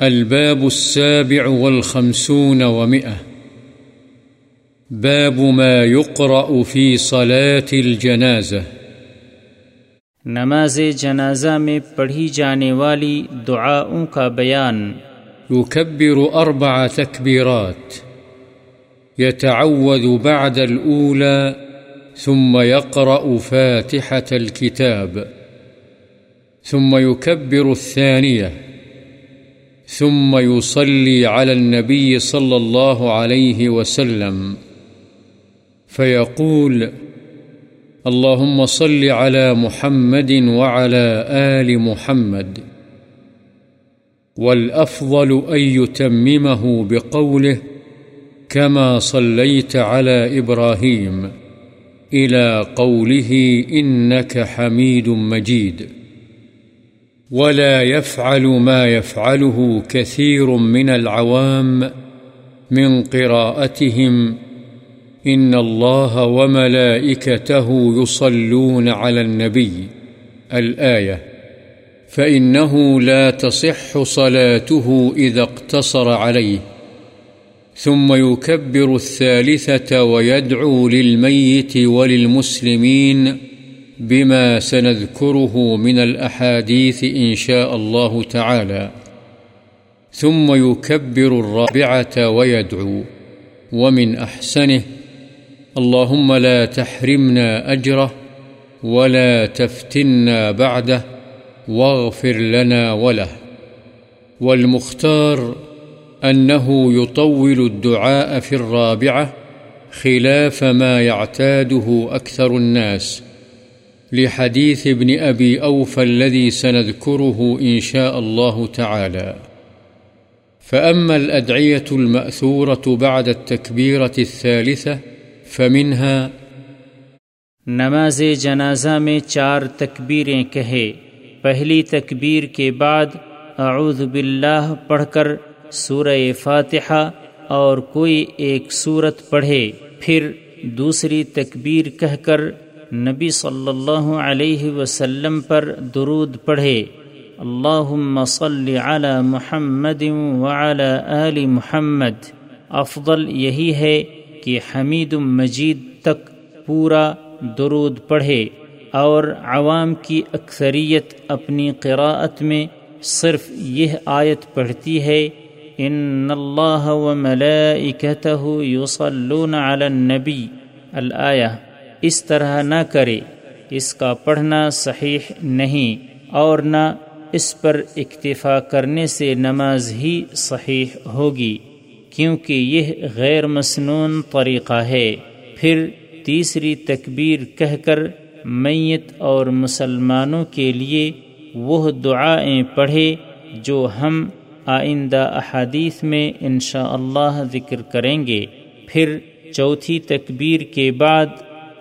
الباب السابع والخمسون ومئة. باب ما يقرأ في صلاة الجنازة. نماز جنازہ میں پڑھی جانے والی دعاؤں کا بیان. يكبر أربع تكبيرات. يتعوذ بعد الأولى ثم يقرأ فاتحة الكتاب. ثم يكبر الثانية. ثم يصلي على النبي صلى الله عليه وسلم. فيقول اللهم صل على محمد وعلى آل محمد. والأفضل أن يتممه بقوله كما صليت على إبراهيم إلى قوله إنك حميد مجيد. ولا يفعل ما يفعله كثير من العوام من قراءتهم إن الله وملائكته يصلون على النبي الآية فإنه لا تصح صلاته إذا اقتصر عليه ثم يكبر الثالثة ويدعو للميت وللمسلمين بما سنذكره من الأحاديث إن شاء الله تعالى. ثم يكبر الرابعة ويدعو. ومن أحسنه، اللهم لا تحرمنا أجره ولا تفتنا بعده واغفر لنا وله. والمختار أنه يطول الدعاء في الرابعة خلاف ما يعتاده أكثر الناس. لحديث ابن أبي أوفى الذي سنذكره إن شاء الله تعالى. فأما الأدعية المأثورة بعد التكبيرة الثالثة، فمنها نماز جنازہ میں چار تکبیریں کہے۔ پہلی تکبیر کے بعد، اعوذ باللہ، پڑھ کر سورہ فاتحہ اور کوئی ایک صورت پڑھے۔ پھر دوسری تکبیر کہہ کر نبی صلی اللہ علیہ وسلم پر درود پڑھے، اللہم صل علی محمد وعلی آل محمد افضل یہی ہے کہ حمید مجید تک پورا درود پڑھے اور عوام کی اکثریت اپنی قراءت میں صرف یہ آیت پڑھتی ہے، ان اللہ و ملائکتہ یصلون علی النبی الآیہ اس طرح نہ کرے۔ اس کا پڑھنا صحیح نہیں اور نہ اس پر اکتفا کرنے سے نماز ہی صحیح ہوگی، کیونکہ یہ غیر مسنون طریقہ ہے۔ پھر تیسری تکبیر کہہ کر میت اور مسلمانوں کے لیے وہ دعائیں پڑھے جو ہم آئندہ احادیث میں انشاءاللہ اللہ ذکر کریں گے۔ پھر چوتھی تکبیر کے بعد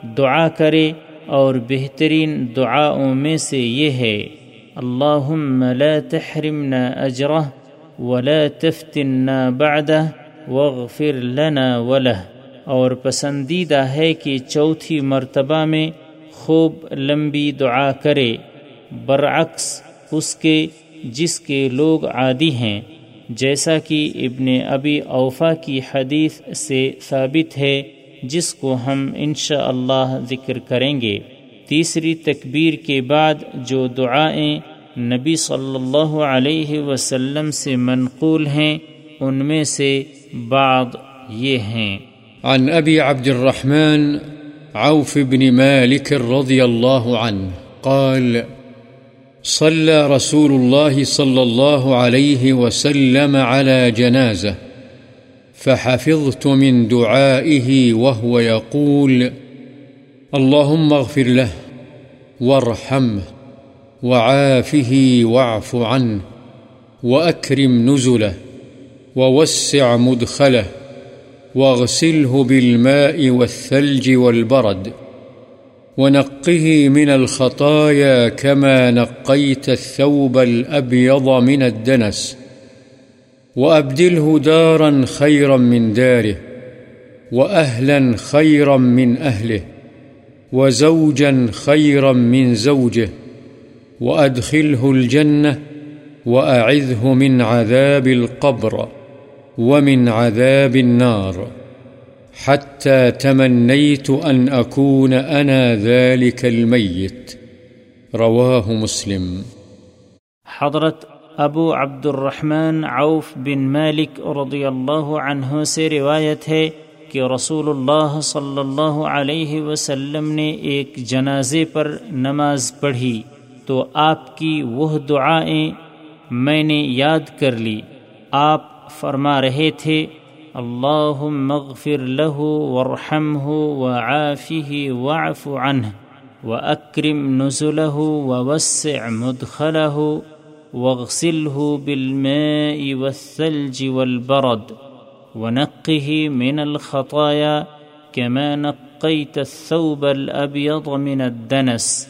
دعا کرے اور بہترین دعاؤں میں سے یہ ہے، اللہم لا تحرمنا اجرہ ولا تفتنا بعدہ واغفر لنا ولہ۔ اور پسندیدہ ہے کہ چوتھی مرتبہ میں خوب لمبی دعا کرے، برعکس اس کے جس کے لوگ عادی ہیں۔ جیسا کہ ابن ابی اوفا کی حدیث سے ثابت ہے جس کو ہم انشاءاللہ اللہ ذکر کریں گے۔ تیسری تکبیر کے بعد جو دعائیں نبی صلی اللہ علیہ وسلم سے منقول ہیں، ان میں سے بعض یہ ہیں۔ عن ابی عبد الرحمن عوف بن مالك رضي الله عنه قال صلى رسول الله صلى الله عليه وسلم على جنازة فحفظت من دعائه وهو يقول، اللهم اغفر له وارحمه وعافه واعف عنه وأكرم نزله ووسع مدخله واغسله بالماء والثلج والبرد ونقه من الخطايا كما نقيت الثوب الأبيض من الدنس. وأبدله دارا خيرا من داره، وأهلا خيرا من أهله، وزوجا خيرا من زوجه، وأدخله الجنة، وأعذه من عذاب القبر، ومن عذاب النار. حتى تمنيت أن أكون أنا ذلك الميت. رواه مسلم. حضرت ابو عبد الرحمن عوف بن مالک رضی اللہ عنہ سے روایت ہے کہ رسول اللہ صلی اللہ علیہ وسلم نے ایک جنازے پر نماز پڑھی۔ تو آپ کی وہ دعائیں میں نے یاد کر لی۔ آپ فرما رہے تھے اللہ مغفر له ورحمه وعافه واعف عنه وأكرم نزله ووسع مدخله واغسله بالماء والثلج والبرد ونقه من الخطايا كما نقيت الثوب الأبيض من الدنس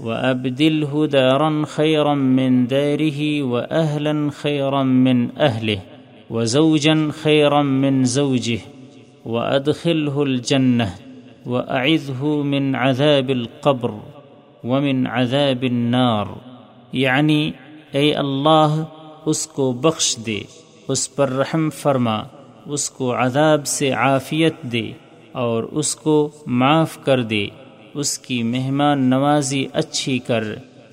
وأبدله دارا خيرا من داره وأهلا خيرا من أهله وزوجا خيرا من زوجه وأدخله الجنة وأعذه من عذاب القبر ومن عذاب النار. يعني اے اللہ، اس کو بخش دے، اس پر رحم فرما، اس کو عذاب سے عافیت دے اور اس کو معاف کر دے۔ اس کی مہمان نوازی اچھی کر،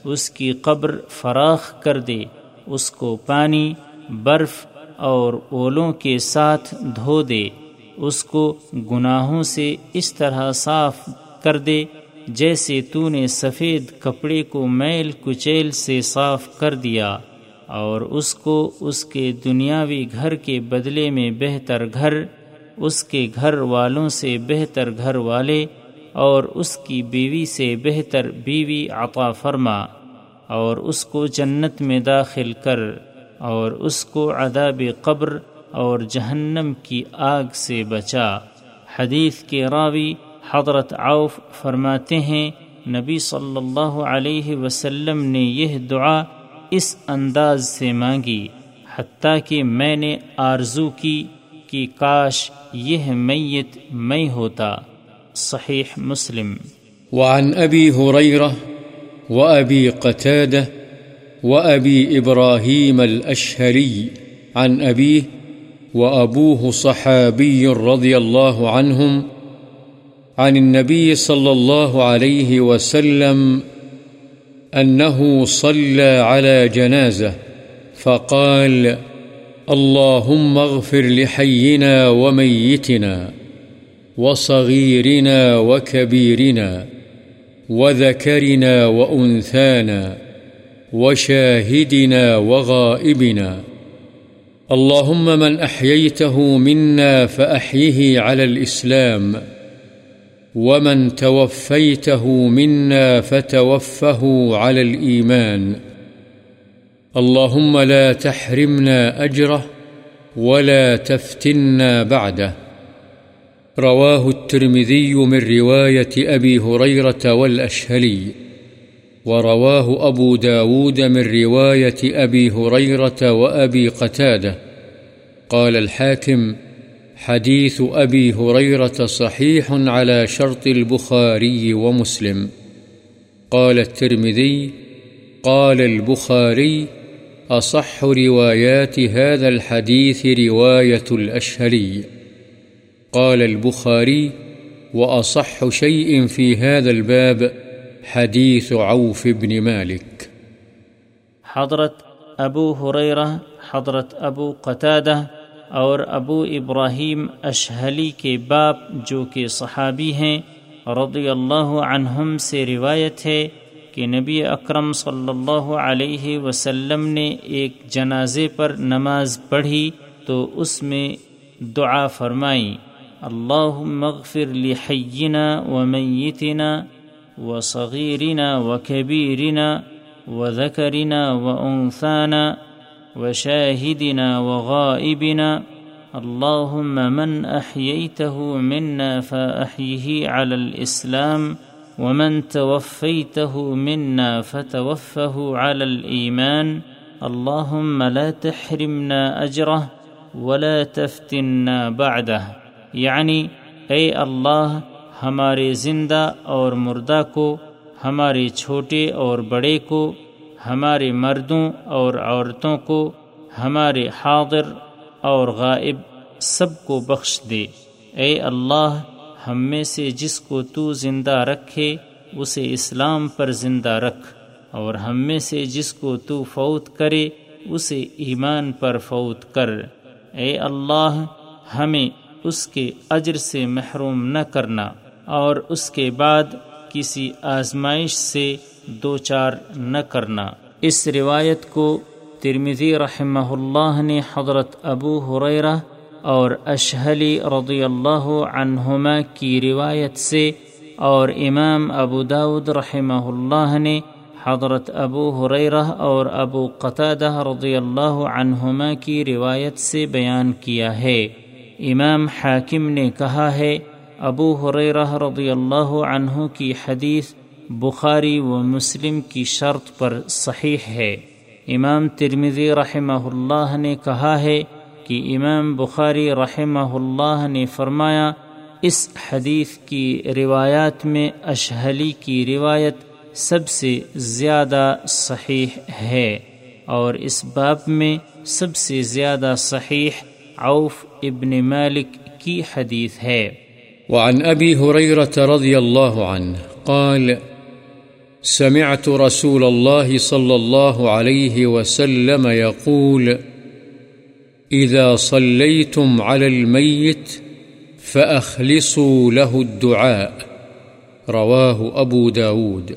اس کی قبر فراخ کر دے۔ اس کو پانی، برف اور اولوں کے ساتھ دھو دے۔ اس کو گناہوں سے اس طرح صاف کر دے۔ جیسے تو نے سفید کپڑے کو میل کچیل سے صاف کر دیا اور اس کو اس کے دنیاوی گھر کے بدلے میں بہتر گھر، اس کے گھر والوں سے بہتر گھر والے اور اس کی بیوی سے بہتر بیوی عطا فرما اور اس کو جنت میں داخل کر اور اس کو عذاب قبر اور جہنم کی آگ سے بچا۔ حدیث کے راوی حضرت عوف فرماتے ہیں، نبی صلی اللہ علیہ وسلم نے یہ دعا اس انداز سے مانگی، حتیٰ کہ میں نے آرزو کی کہ کاش یہ میت میں ہوتا۔ صحیح مسلم۔ وعن ابی حریرہ وابی قتادہ وأبي إبراهيم الأشهري عن أبيه وأبوه صحابي رضي الله عنهم عن النبي صلى الله عليه وسلم أنه صلى على جنازة فقال، اللهم اغفر لحينا وميتنا وصغيرنا وكبيرنا وذكرنا وأنثانا وشاهدنا وغائبنا اللهم من أحييته منا فأحيه على الإسلام ومن توفيته منا فتوفه على الإيمان اللهم لا تحرمنا أجره ولا تفتنا بعده رواه الترمذي من رواية أبي هريرة والأشهلي ورواه أبو داود من رواية أبي هريرة وأبي قتادة قال الحاكم حديث أبي هريرة صحيح على شرط البخاري ومسلم. قال الترمذي قال البخاري أصح روايات هذا الحديث رواية الأشهلي قال البخاري وأصح شيء في هذا الباب حديث عوف بن مالك. حضرت ابو حریرہ حضرت ابو قتادہ اور ابو ابراہیم اشہلی کے باپ جو کہ صحابی ہیں، رضی اللہ عنہم سے روایت ہے کہ نبی اکرم صلی اللہ علیہ وسلم نے ایک جنازے پر نماز پڑھی تو اس میں دعا فرمائی اللہ مغفر لحینا ومیتنا وصغيرنا وكبيرنا وذكرنا وأنثانا وشاهدنا وغائبنا. اللهم من أحييته منا فأحيه على الإسلام، ومن توفيته منا فتوفه على الإيمان. اللهم لا تحرمنا أجره ولا تفتنا بعده. یعنی، يعني أي الله ہمارے زندہ اور مردہ کو، ہمارے چھوٹے اور بڑے کو ہمارے مردوں اور عورتوں کو ہمارے حاضر اور غائب سب کو بخش دے۔ اے اللہ، ہم میں سے جس کو تو زندہ رکھے، اسے اسلام پر زندہ رکھ۔ اور ہم میں سے جس کو تو فوت کرے، اسے ایمان پر فوت کر۔ اے اللہ، ہمیں اس کے اجر سے محروم نہ کرنا۔ اور اس کے بعد کسی آزمائش سے دو چار نہ کرنا۔ اس روایت کو ترمزی رحمہ اللہ نے حضرت ابو حریرہ اور اشہلی رضی اللہ عنہما کی روایت سے اور امام ابو داود رحمہ اللہ نے حضرت ابو حریرہ اور ابو قطادہ رضی اللہ عنہما کی روایت سے بیان کیا ہے۔ امام حاکم نے کہا ہے، ابو حریرہ رضی اللہ عنہ کی حدیث بخاری و مسلم کی شرط پر صحیح ہے۔ امام ترمزی رحمہ اللہ نے کہا ہے کہ امام بخاری رحمہ اللہ نے فرمایا، اس حدیث کی روایات میں اشہلی کی روایت سب سے زیادہ صحیح ہے اور اس باب میں سب سے زیادہ صحیح عوف ابن مالک کی حدیث ہے۔ وعن أبي هريرة رضي الله عنه قال سمعت رسول الله صلى الله عليه وسلم يقول، إذا صليتم على الميت فأخلصوا له الدعاء. رواه أبو داود.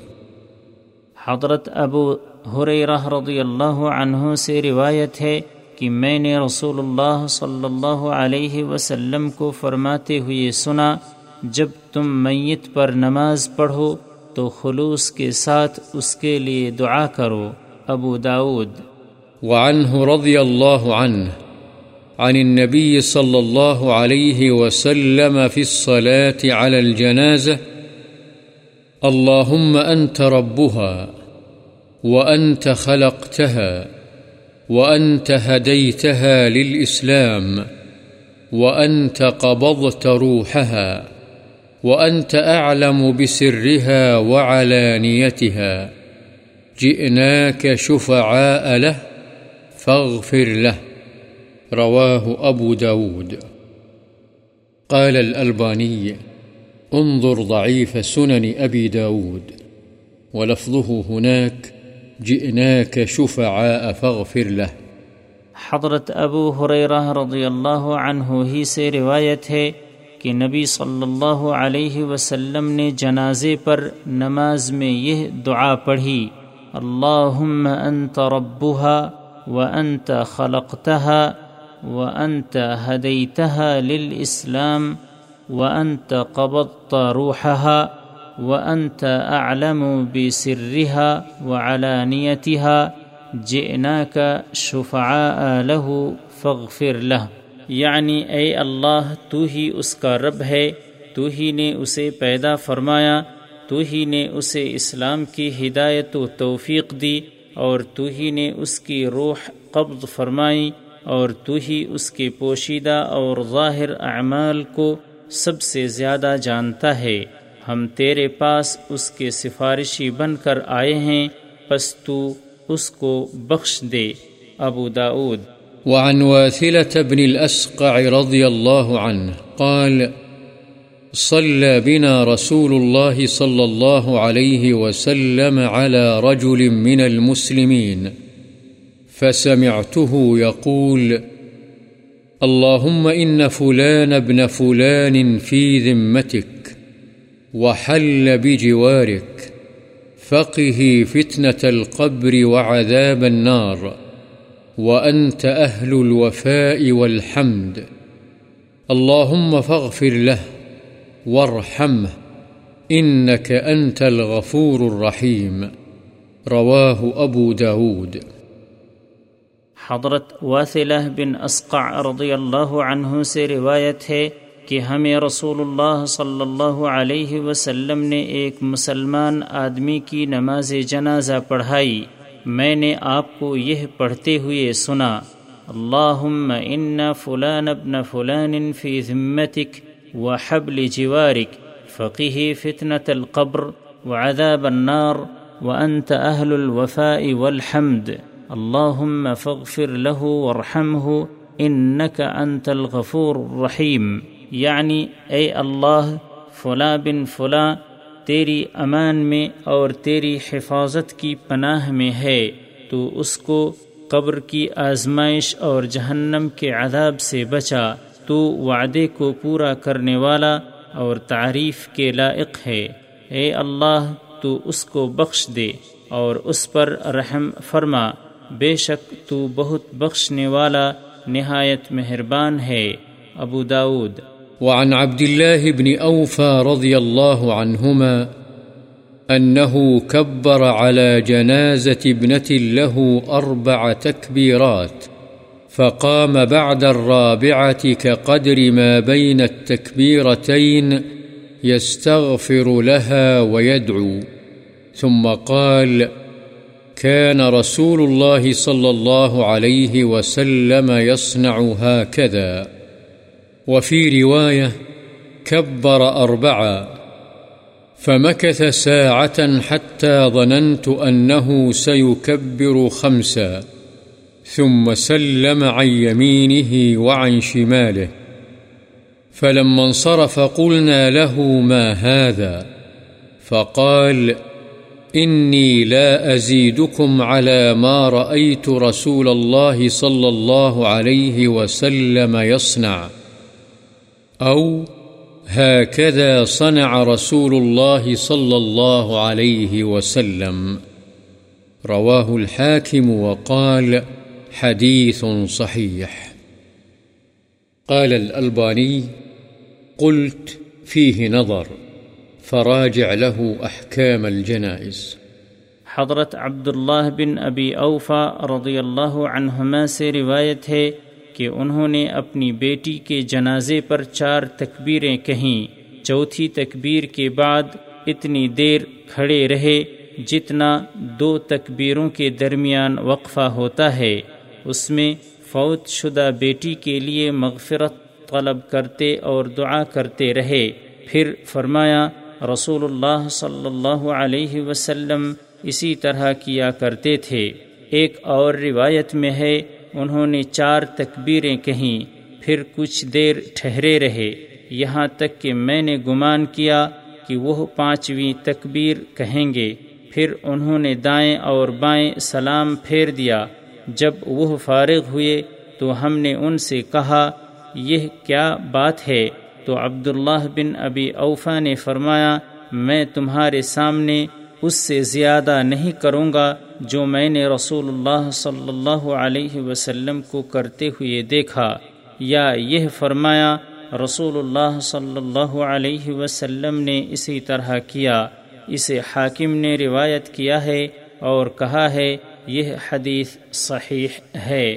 حضرت ابو حریرہ رضی اللہ عنہ سے روایت ہے کہ میں نے رسول اللہ صلی اللہ علیہ وسلم کو فرماتے ہوئے سنا، جب تم میت پر نماز پڑھو تو خلوص کے ساتھ اس کے لیے دعا کرو، ابو داود وعنه رضي الله عنه عن النبي صلى الله عليه وسلم في الصلاة على الجنازة اللهم أنت ربها وأنت خلقتها وأنت هديتها للإسلام وأنت قبضت روحها وأنت أعلم بسرها وعلانيتها. جئناك شفعاء له، فاغفر له. رواه أبو داود. قال الألباني انظر ضعيف سنن أبي داود. ولفظه هناك جئناك شفعاء، فاغفر له. حضرت ابو حریرہ رضی اللہ عنہ ہی سے روایت ہے کہ نبی صلی اللہ علیہ وسلم نے جنازے پر نماز میں یہ دعا پڑھی، اللہم انت ربها وانت خلقتها وانت هديتها للإسلام وانت قبضت روحها وأنت أعلم بسرها وعلانيتها جئناك شفعاء له فاغفر له یعنی اے اللہ، تو ہی اس کا رب ہے، تو ہی نے اسے پیدا فرمایا، تو ہی نے اسے اسلام کی ہدایت و توفیق دی، اور تو ہی نے اس کی روح قبض فرمائی، اور تو ہی اس کے پوشیدہ اور ظاہر اعمال کو سب سے زیادہ جانتا ہے۔ ہم تیرے پاس اس کے سفارشی بن کر آئے ہیں، پس تو اس کو بخش دے۔ ابو داود وعن واثلة بن الأسقع رضي الله عنه قال، صلى بنا رسول الله صلى الله عليه وسلم على رجل من المسلمين، فسمعته يقول، اللهم إن فلان ابن فلان في ذمتك، وحل بجوارك، فقه فتنة القبر وعذاب النار. وأنت أهل الوفاء والحمد. اللهم فاغفر له وارحمه إنك أنت الغفور الرحيم. رواه أبو داود حضرت واثلہ بن اسقع رضی اللہ عنہ سے روایت ہے کہ ہمیں رسول اللہ صلی اللہ علیہ وسلم نے ایک مسلمان آدمی کی نماز جنازہ پڑھائی۔ میں نے آپ کو یہ پڑھتے ہوئے سنا، اللہم ان فلان ابن فلان فی ذمتک وحبل جوارک فقہ فتنة القبر وعذاب النار وأنت أهل الوفاء والحمد اللهم فاغفر له وارحمه إنك أنت الغفور الرحيم یعنی اے اللہ، فلاں بن فلاں تیری امان میں اور تیری حفاظت کی پناہ میں ہے، تو اس کو قبر کی آزمائش اور جہنم کے عذاب سے بچا۔ تو وعدے کو پورا کرنے والا اور تعریف کے لائق ہے۔ اے اللہ، تو اس کو بخش دے اور اس پر رحم فرما۔ بے شک تو بہت بخشنے والا نہایت مہربان ہے۔ ابو داود وعن عبد الله بن أوفى رضي الله عنهما أنه كبر على جنازة ابنة له أربع تكبيرات، فقام بعد الرابعة كقدر ما بين التكبيرتين يستغفر لها ويدعو. ثم قال كان رسول الله صلى الله عليه وسلم يصنع هكذا. وفي رواية كبر أربعا فمكث ساعة حتى ظننت أنه سيكبر خمسا ثم سلم عن يمينه وعن شماله فلما انصرف قلنا له ما هذا فقال إني لا أزيدكم على ما رأيت رسول الله صلى الله عليه وسلم يصنع أو هكذا صنع رسول الله صلى الله عليه وسلم. رواه الحاكم وقال حديث صحيح. قال الألباني قلت فيه نظر، فراجع له أحكام الجنائز. حضرت عبداللہ بن ابی اوفا رضی اللہ عنہما سے روایت ہے کہ انہوں نے اپنی بیٹی کے جنازے پر چار تکبیریں کہیں۔ چوتھی تکبیر کے بعد اتنی دیر کھڑے رہے جتنا دو تکبیروں کے درمیان وقفہ ہوتا ہے۔ اس میں فوت شدہ بیٹی کے لیے مغفرت طلب کرتے اور دعا کرتے رہے۔ پھر فرمایا، رسول اللہ صلی اللہ علیہ وسلم اسی طرح کیا کرتے تھے۔ ایک اور روایت میں ہے انہوں نے چار تکبیریں کہیں، پھر کچھ دیر ٹھہرے رہے۔ یہاں تک کہ میں نے گمان کیا کہ وہ پانچویں تکبیر کہیں گے۔ پھر انہوں نے دائیں اور بائیں سلام پھیر دیا۔ جب وہ فارغ ہوئے تو ہم نے ان سے کہا، یہ کیا بات ہے؟ تو عبداللہ بن ابی اوفا نے فرمایا، میں تمہارے سامنے اس سے زیادہ نہیں کروں گا جو میں نے رسول اللہ صلی اللہ علیہ وسلم کو کرتے ہوئے دیکھا، یا یہ فرمایا، رسول اللہ صلی اللہ علیہ وسلم نے اسی طرح کیا۔ اسے حاکم نے روایت کیا ہے اور کہا ہے، یہ حدیث صحیح ہے۔